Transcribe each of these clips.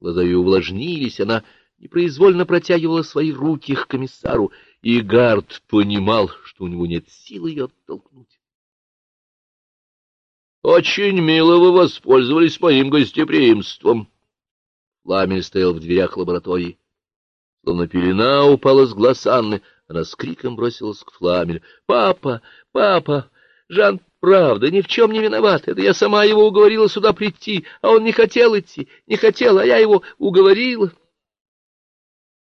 Глаза ее увлажнились, она непроизвольно протягивала свои руки к комиссару, и Гард понимал, что у него нет силы ее оттолкнуть. — Очень мило вы воспользовались моим гостеприимством. Ламель стоял в дверях лаборатории. Словно пелена упала с глаз Анны, она с криком бросилась к Фламелю. — Папа! Папа! Жан, правда, ни в чем не виноват. Это я сама его уговорила сюда прийти, а он не хотел идти, не хотел, а я его уговорила.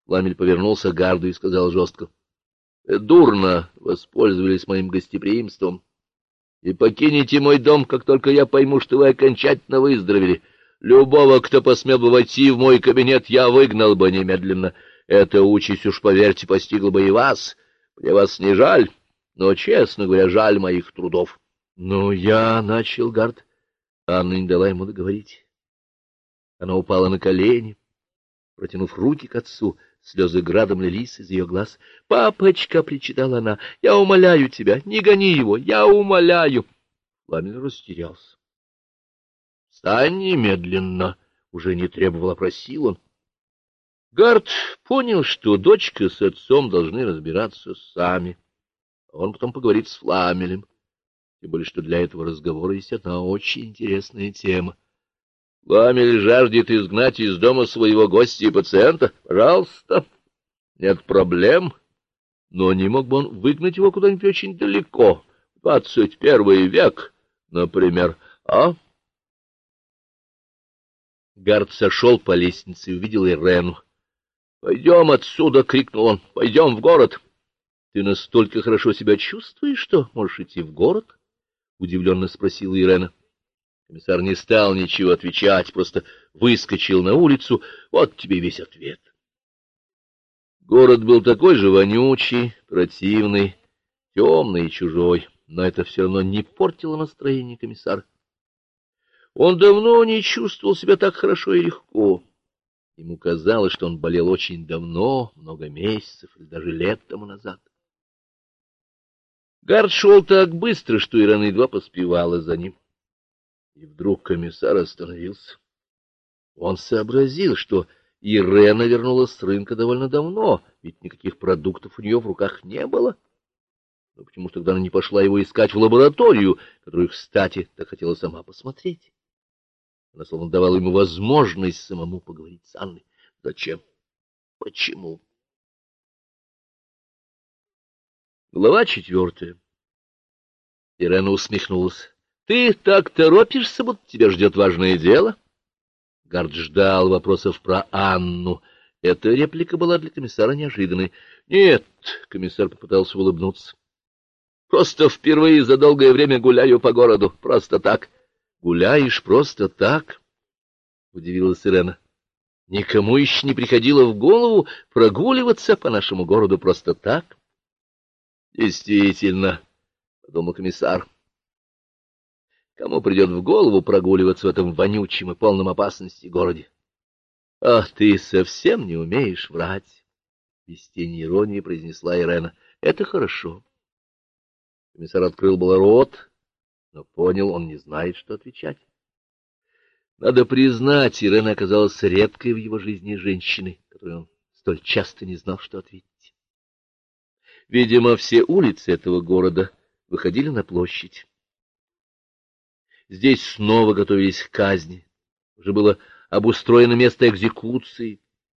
Ламель повернулся к Гарду и сказал жестко. — Дурно воспользовались моим гостеприимством. И покинете мой дом, как только я пойму, что вы окончательно выздоровели. Любого, кто посмел бы войти в мой кабинет, я выгнал бы немедленно. Эта участь, уж поверьте, постигла бы и вас. Мне вас не жаль, но, честно говоря, жаль моих трудов. — Ну, я начал, Гард. Анна не дала ему договорить. Она упала на колени, протянув руки к отцу — Слезы градом лились из ее глаз. — Папочка, — причитала она, — я умоляю тебя, не гони его, я умоляю. Ламель растерялся. — Встань немедленно, — уже не требовал, а просил он. Гард понял, что дочка с отцом должны разбираться сами. Он потом поговорит с Фламелем. Тем более, что для этого разговора есть одна очень интересная тема. Ламель жаждет изгнать из дома своего гостя и пациента. Пожалуйста, нет проблем. Но не мог бы он выгнать его куда-нибудь очень далеко, двадцать первый век, например, а? Гард сошел по лестнице и увидел Ирену. — Пойдем отсюда! — крикнул он. — Пойдем в город! — Ты настолько хорошо себя чувствуешь, что можешь идти в город? — удивленно спросила Ирена. Комиссар не стал ничего отвечать, просто выскочил на улицу. Вот тебе весь ответ. Город был такой же вонючий, противный, темный и чужой, но это все равно не портило настроение комиссара. Он давно не чувствовал себя так хорошо и легко. Ему казалось, что он болел очень давно, много месяцев или даже лет тому назад. Гард шел так быстро, что Ирана едва поспевала за ним. И вдруг комиссар остановился. Он сообразил, что Ирена вернулась с рынка довольно давно, ведь никаких продуктов у нее в руках не было. Но почему тогда она не пошла его искать в лабораторию, которую, кстати, так хотела сама посмотреть? Она словно давала ему возможность самому поговорить с Анной. Зачем? Почему? Глава четвертая. Ирена усмехнулась. Ты так торопишься, будто тебя ждет важное дело? Гард ждал вопросов про Анну. Эта реплика была для комиссара неожиданной. Нет, комиссар попытался улыбнуться. Просто впервые за долгое время гуляю по городу, просто так. Гуляешь просто так? Удивилась Ирена. Никому еще не приходило в голову прогуливаться по нашему городу просто так? Действительно, подумал комиссар. Кому придет в голову прогуливаться в этом вонючем и полном опасности городе? — Ах, ты совсем не умеешь врать! — без тени иронии произнесла Ирена. — Это хорошо. Комиссар открыл был рот, но понял, он не знает, что отвечать. Надо признать, Ирена оказалась редкой в его жизни женщиной, которой он столь часто не знал, что ответить. Видимо, все улицы этого города выходили на площадь. Здесь снова готовились к казни. Уже было обустроено место экзекуции.